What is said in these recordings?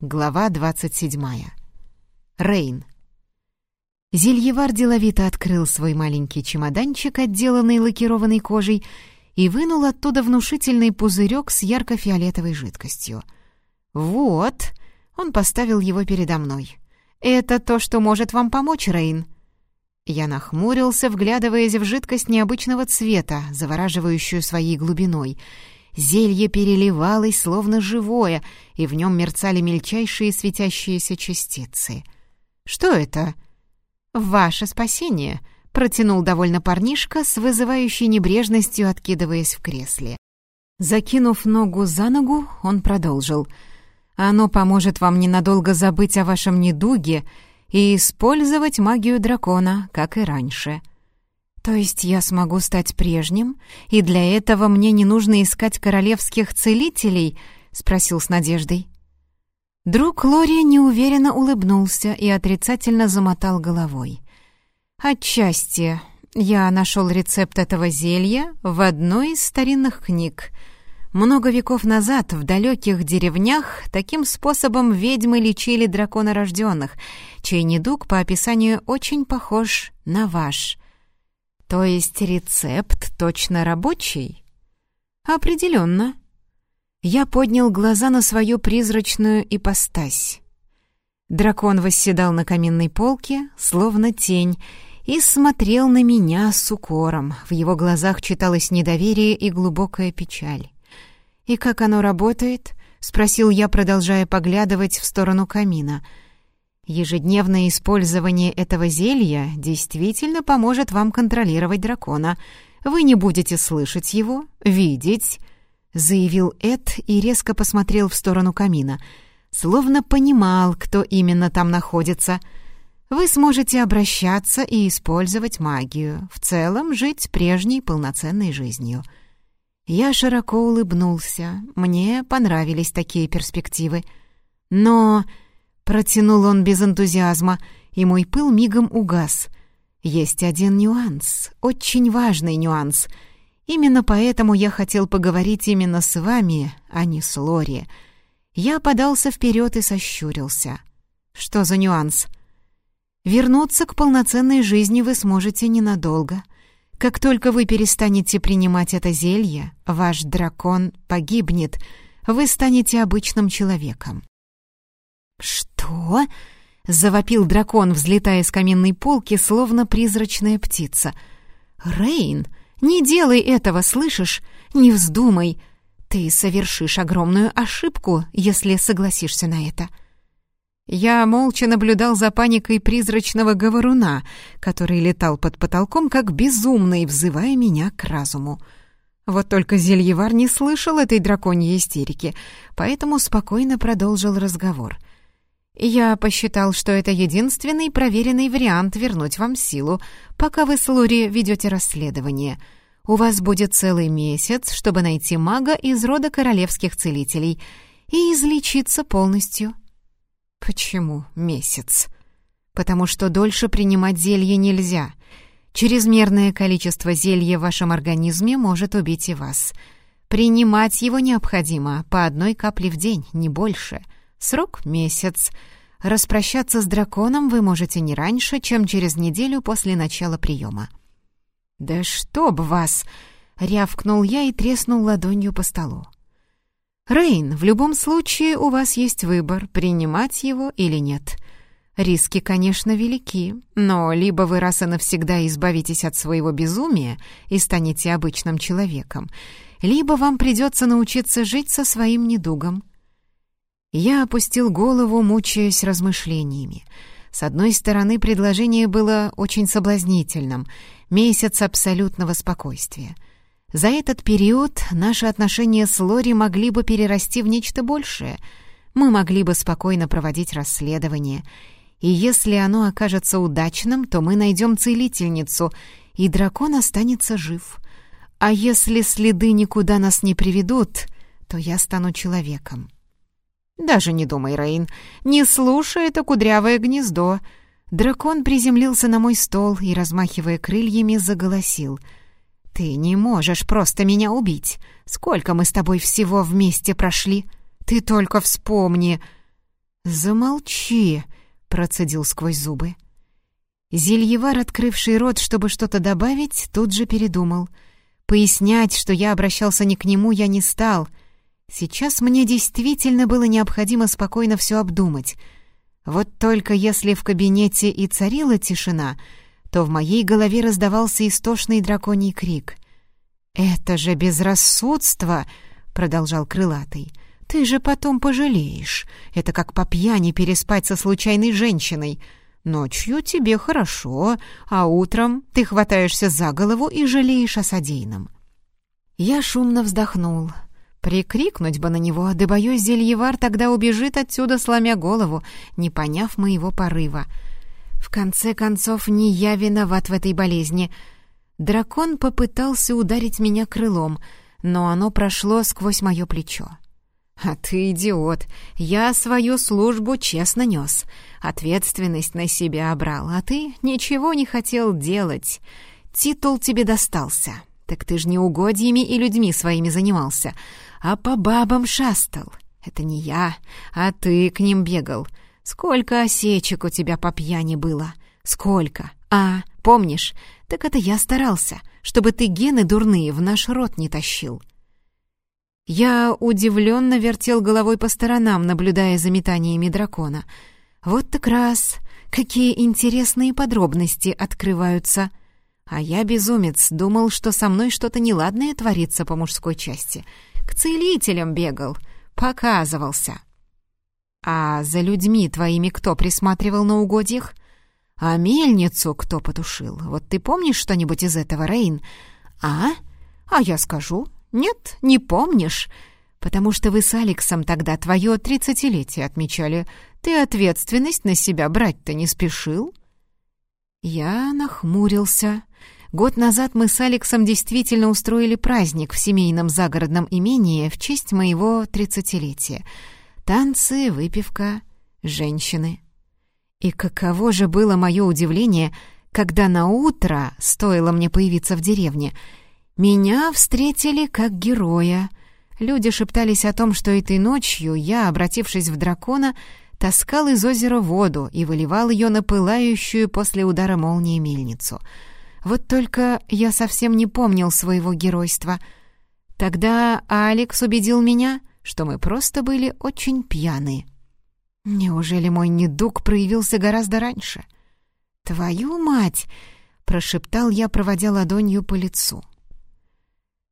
Глава 27. Рейн. Зельевар деловито открыл свой маленький чемоданчик, отделанный лакированной кожей, и вынул оттуда внушительный пузырек с ярко-фиолетовой жидкостью. «Вот», — он поставил его передо мной, — «это то, что может вам помочь, Рейн». Я нахмурился, вглядываясь в жидкость необычного цвета, завораживающую своей глубиной — Зелье переливалось, словно живое, и в нем мерцали мельчайшие светящиеся частицы. «Что это?» «Ваше спасение», — протянул довольно парнишка с вызывающей небрежностью, откидываясь в кресле. Закинув ногу за ногу, он продолжил. «Оно поможет вам ненадолго забыть о вашем недуге и использовать магию дракона, как и раньше». «То есть я смогу стать прежним, и для этого мне не нужно искать королевских целителей?» — спросил с надеждой. Друг Лори неуверенно улыбнулся и отрицательно замотал головой. «Отчасти. Я нашел рецепт этого зелья в одной из старинных книг. Много веков назад в далеких деревнях таким способом ведьмы лечили драконорожденных, чей недуг по описанию очень похож на ваш». То есть рецепт точно рабочий? Определенно. Я поднял глаза на свою призрачную ипостась. Дракон восседал на каминной полке, словно тень, и смотрел на меня с укором. В его глазах читалось недоверие и глубокая печаль. «И как оно работает?» — спросил я, продолжая поглядывать в сторону камина — Ежедневное использование этого зелья действительно поможет вам контролировать дракона. Вы не будете слышать его, видеть, заявил Эд и резко посмотрел в сторону камина, словно понимал, кто именно там находится. Вы сможете обращаться и использовать магию, в целом жить прежней полноценной жизнью. Я широко улыбнулся. Мне понравились такие перспективы. Но Протянул он без энтузиазма, и мой пыл мигом угас. Есть один нюанс, очень важный нюанс. Именно поэтому я хотел поговорить именно с вами, а не с Лори. Я подался вперед и сощурился. Что за нюанс? Вернуться к полноценной жизни вы сможете ненадолго. Как только вы перестанете принимать это зелье, ваш дракон погибнет, вы станете обычным человеком. «Что?» — завопил дракон, взлетая с каменной полки, словно призрачная птица. «Рейн, не делай этого, слышишь? Не вздумай. Ты совершишь огромную ошибку, если согласишься на это». Я молча наблюдал за паникой призрачного говоруна, который летал под потолком, как безумный, взывая меня к разуму. Вот только Зельевар не слышал этой драконьей истерики, поэтому спокойно продолжил разговор — я посчитал, что это единственный проверенный вариант вернуть вам силу, пока вы с Лори ведете расследование. У вас будет целый месяц, чтобы найти мага из рода королевских целителей и излечиться полностью. Почему месяц? Потому что дольше принимать зелье нельзя. Чрезмерное количество зелья в вашем организме может убить и вас. Принимать его необходимо по одной капле в день, не больше — Срок — месяц. Распрощаться с драконом вы можете не раньше, чем через неделю после начала приема. «Да чтоб вас!» — рявкнул я и треснул ладонью по столу. «Рейн, в любом случае у вас есть выбор, принимать его или нет. Риски, конечно, велики, но либо вы раз и навсегда избавитесь от своего безумия и станете обычным человеком, либо вам придется научиться жить со своим недугом. Я опустил голову, мучаясь размышлениями. С одной стороны, предложение было очень соблазнительным, месяц абсолютного спокойствия. За этот период наши отношения с Лори могли бы перерасти в нечто большее. Мы могли бы спокойно проводить расследование. И если оно окажется удачным, то мы найдем целительницу, и дракон останется жив. А если следы никуда нас не приведут, то я стану человеком. «Даже не думай, Рейн, не слушай это кудрявое гнездо». Дракон приземлился на мой стол и, размахивая крыльями, заголосил. «Ты не можешь просто меня убить. Сколько мы с тобой всего вместе прошли? Ты только вспомни!» «Замолчи!» — процедил сквозь зубы. Зельевар, открывший рот, чтобы что-то добавить, тут же передумал. Пояснять, что я обращался не к нему, я не стал. Сейчас мне действительно было необходимо спокойно все обдумать. Вот только если в кабинете и царила тишина, то в моей голове раздавался истошный драконий крик. «Это же безрассудство!» — продолжал крылатый. «Ты же потом пожалеешь. Это как по пьяни переспать со случайной женщиной. Ночью тебе хорошо, а утром ты хватаешься за голову и жалеешь о содеянном». Я шумно вздохнул. Прикрикнуть бы на него, да боюсь, зельевар тогда убежит отсюда, сломя голову, не поняв моего порыва. В конце концов, не я виноват в этой болезни. Дракон попытался ударить меня крылом — но оно прошло сквозь мое плечо. «А ты идиот! Я свою службу честно нес. Ответственность на себя брал, а ты ничего не хотел делать. Титул тебе достался. Так ты ж не угодьями и людьми своими занимался, а по бабам шастал. Это не я, а ты к ним бегал. Сколько осечек у тебя по пьяни было? Сколько? А, помнишь? Так это я старался» чтобы ты гены дурные в наш рот не тащил». Я удивленно вертел головой по сторонам, наблюдая за метаниями дракона. Вот так раз, какие интересные подробности открываются. А я, безумец, думал, что со мной что-то неладное творится по мужской части. К целителям бегал, показывался. А за людьми твоими кто присматривал на угодьях? А мельницу кто потушил? Вот ты помнишь что-нибудь из этого, Рейн? А? А я скажу. Нет, не помнишь. Потому что вы с Алексом тогда твое тридцатилетие отмечали. Ты ответственность на себя брать-то не спешил? Я нахмурился. Год назад мы с Алексом действительно устроили праздник в семейном загородном имении в честь моего тридцатилетия. Танцы, выпивка, женщины — и каково же было мое удивление, когда на утро, стоило мне появиться в деревне, меня встретили как героя. Люди шептались о том, что этой ночью я, обратившись в дракона, таскал из озера воду и выливал ее на пылающую после удара молнии мельницу. Вот только я совсем не помнил своего геройства. Тогда Алекс убедил меня, что мы просто были очень пьяны. Неужели мой недуг проявился гораздо раньше? «Твою мать!» — прошептал я, проводя ладонью по лицу.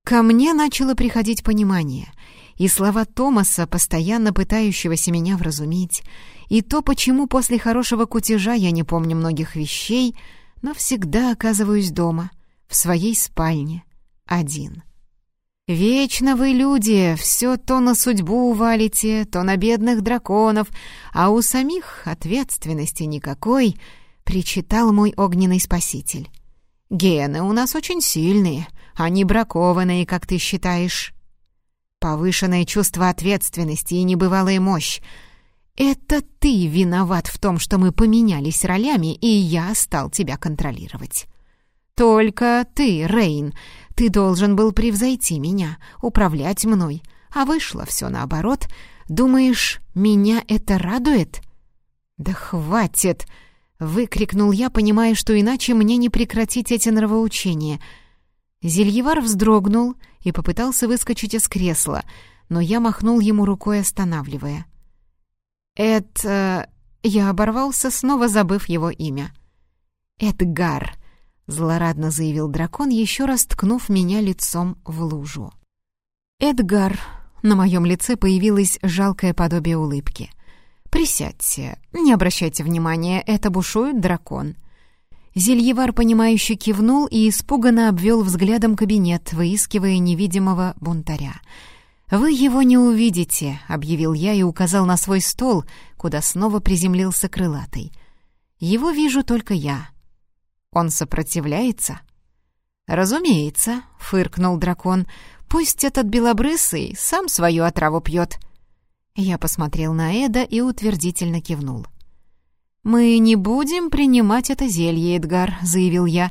Ко мне начало приходить понимание, и слова Томаса, постоянно пытающегося меня вразумить, и то, почему после хорошего кутежа я не помню многих вещей, но всегда оказываюсь дома, в своей спальне, один. «Вечно вы, люди, все то на судьбу валите, то на бедных драконов, а у самих ответственности никакой», — причитал мой огненный спаситель. «Гены у нас очень сильные, они бракованные, как ты считаешь». Повышенное чувство ответственности и небывалая мощь. «Это ты виноват в том, что мы поменялись ролями, и я стал тебя контролировать». «Только ты, Рейн, ты должен был превзойти меня, управлять мной, а вышло все наоборот. Думаешь, меня это радует?» «Да хватит!» — выкрикнул я, понимая, что иначе мне не прекратить эти нравоучения. Зельевар вздрогнул и попытался выскочить из кресла, но я махнул ему рукой, останавливая. «Это...» — я оборвался, снова забыв его имя. «Эдгар», — злорадно заявил дракон, еще раз ткнув меня лицом в лужу. «Эдгар!» — на моем лице появилось жалкое подобие улыбки. «Присядьте, не обращайте внимания, это бушует дракон». Зельевар, понимающе кивнул и испуганно обвел взглядом кабинет, выискивая невидимого бунтаря. «Вы его не увидите», — объявил я и указал на свой стол, куда снова приземлился крылатый. «Его вижу только я, он сопротивляется?» «Разумеется», — фыркнул дракон. «Пусть этот белобрысый сам свою отраву пьет». Я посмотрел на Эда и утвердительно кивнул. «Мы не будем принимать это зелье, Эдгар», — заявил я,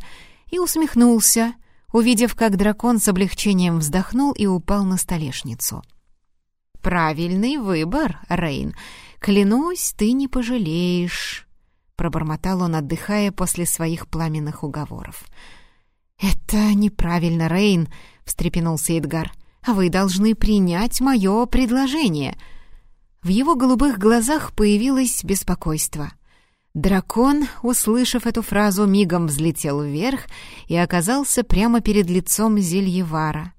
и усмехнулся, увидев, как дракон с облегчением вздохнул и упал на столешницу. «Правильный выбор, Рейн. Клянусь, ты не пожалеешь», — пробормотал он, отдыхая после своих пламенных уговоров. «Это неправильно, Рейн», — встрепенулся Эдгар. «Вы должны принять мое предложение». В его голубых глазах появилось беспокойство. Дракон, услышав эту фразу, мигом взлетел вверх и оказался прямо перед лицом Зельевара.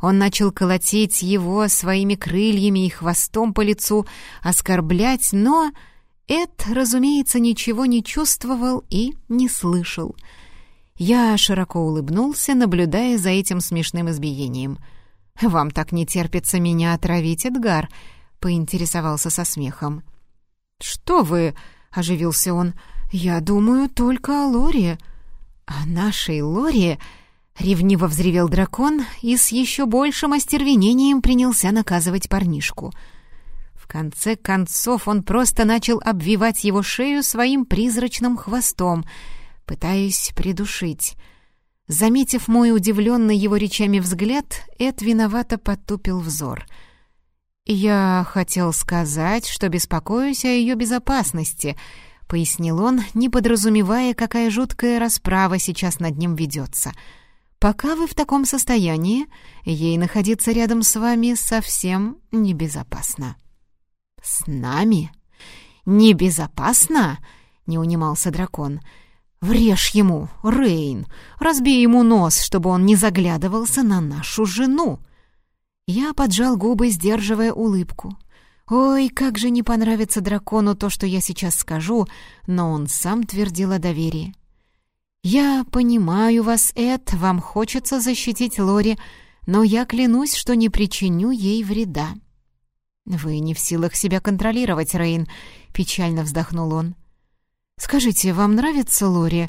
Он начал колотить его своими крыльями и хвостом по лицу, оскорблять, но Эд, разумеется, ничего не чувствовал и не слышал. Я широко улыбнулся, наблюдая за этим смешным избиением. «Вам так не терпится меня отравить, Эдгар?» — поинтересовался со смехом. «Что вы?» Оживился он. «Я думаю только о Лоре». «О нашей Лоре?» — ревниво взревел дракон и с еще большим остервенением принялся наказывать парнишку. В конце концов он просто начал обвивать его шею своим призрачным хвостом, пытаясь придушить. Заметив мой удивленный его речами взгляд, Эд виновато потупил взор — «Я хотел сказать, что беспокоюсь о ее безопасности», — пояснил он, не подразумевая, какая жуткая расправа сейчас над ним ведется. «Пока вы в таком состоянии, ей находиться рядом с вами совсем небезопасно». «С нами? Небезопасно?» — не унимался дракон. «Врежь ему, Рейн, разбей ему нос, чтобы он не заглядывался на нашу жену». Я поджал губы, сдерживая улыбку. Ой, как же не понравится дракону то, что я сейчас скажу, но он сам твердил о доверии. «Я понимаю вас, Эд, вам хочется защитить Лори, но я клянусь, что не причиню ей вреда». «Вы не в силах себя контролировать, Рейн», — печально вздохнул он. «Скажите, вам нравится Лори?»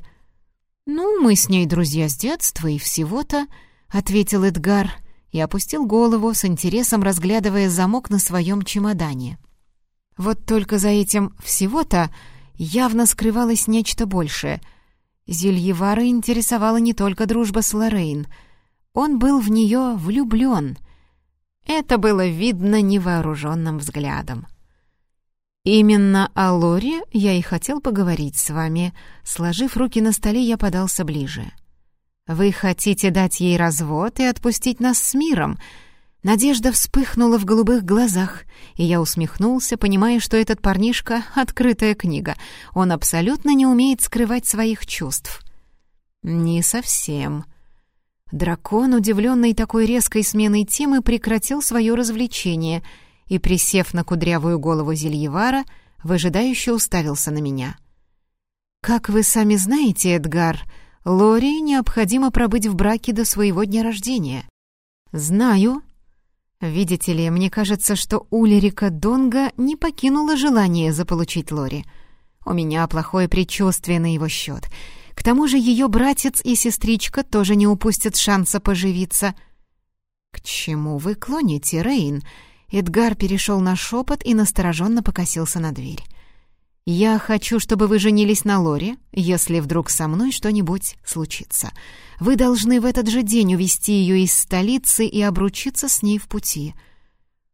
«Ну, мы с ней друзья с детства и всего-то», — ответил Эдгар, — и опустил голову с интересом, разглядывая замок на своем чемодане. Вот только за этим всего-то явно скрывалось нечто большее. Зельевара интересовала не только дружба с Лоррейн. Он был в нее влюблен. Это было видно невооруженным взглядом. «Именно о Лоре я и хотел поговорить с вами». Сложив руки на столе, я подался ближе. «Вы хотите дать ей развод и отпустить нас с миром?» Надежда вспыхнула в голубых глазах, и я усмехнулся, понимая, что этот парнишка — открытая книга. Он абсолютно не умеет скрывать своих чувств. «Не совсем». Дракон, удивленный такой резкой сменой темы, прекратил свое развлечение и, присев на кудрявую голову Зельевара, выжидающе уставился на меня. «Как вы сами знаете, Эдгар», Лори необходимо пробыть в браке до своего дня рождения. Знаю. Видите ли, мне кажется, что Улерика Донга не покинула желание заполучить Лори. У меня плохое предчувствие на его счет. К тому же ее братец и сестричка тоже не упустят шанса поживиться. «К чему вы клоните, Рейн?» Эдгар перешел на шепот и настороженно покосился на дверь. «Я хочу, чтобы вы женились на Лоре, если вдруг со мной что-нибудь случится. Вы должны в этот же день увезти ее из столицы и обручиться с ней в пути».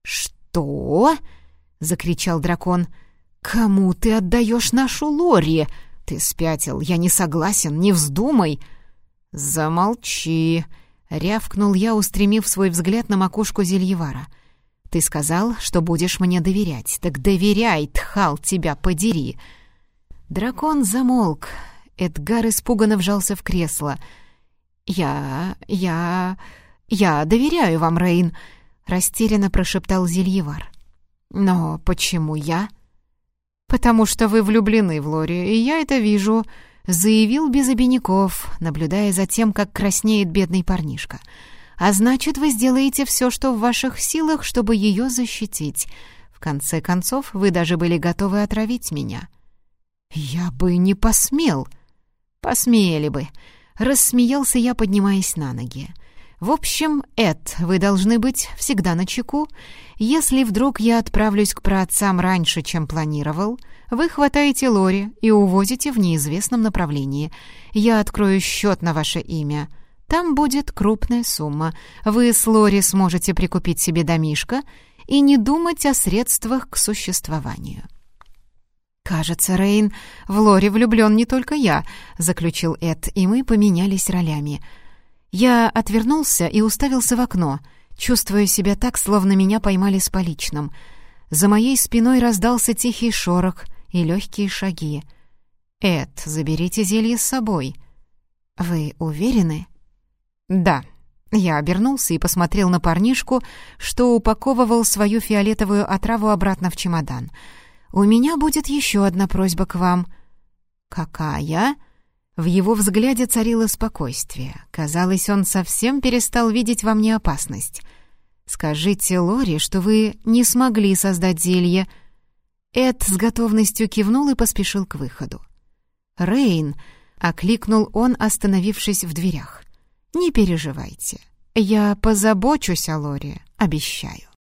«Что?» — закричал дракон. «Кому ты отдаешь нашу Лори? Ты спятил, я не согласен, не вздумай!» «Замолчи!» — рявкнул я, устремив свой взгляд на макушку Зельевара — ты сказал, что будешь мне доверять. Так доверяй, Тхал, тебя подери!» Дракон замолк. Эдгар испуганно вжался в кресло. «Я... я... я доверяю вам, Рейн», — растерянно прошептал Зельевар. «Но почему я?» «Потому что вы влюблены в Лори, и я это вижу», — заявил без обиняков, наблюдая за тем, как краснеет бедный парнишка. «Я а значит, вы сделаете все, что в ваших силах, чтобы ее защитить. В конце концов, вы даже были готовы отравить меня». «Я бы не посмел». «Посмели бы». Рассмеялся я, поднимаясь на ноги. «В общем, Эд, вы должны быть всегда на чеку. Если вдруг я отправлюсь к праотцам раньше, чем планировал, вы хватаете Лори и увозите в неизвестном направлении. Я открою счет на ваше имя». Там будет крупная сумма. Вы с Лори сможете прикупить себе домишко и не думать о средствах к существованию. «Кажется, Рейн, в Лори влюблён не только я», — заключил Эд, и мы поменялись ролями. Я отвернулся и уставился в окно, чувствуя себя так, словно меня поймали с поличным. За моей спиной раздался тихий шорох и легкие шаги. «Эд, заберите зелье с собой». «Вы уверены?» «Да». Я обернулся и посмотрел на парнишку, что упаковывал свою фиолетовую отраву обратно в чемодан — «У меня будет еще одна просьба к вам». «Какая?» В его взгляде царило спокойствие. Казалось, он совсем перестал видеть во мне опасность. «Скажите Лори, что вы не смогли создать зелье». Эд с готовностью кивнул и поспешил к выходу. «Рейн!» — окликнул он, остановившись в дверях. «Не переживайте. Я позабочусь о Лори, обещаю».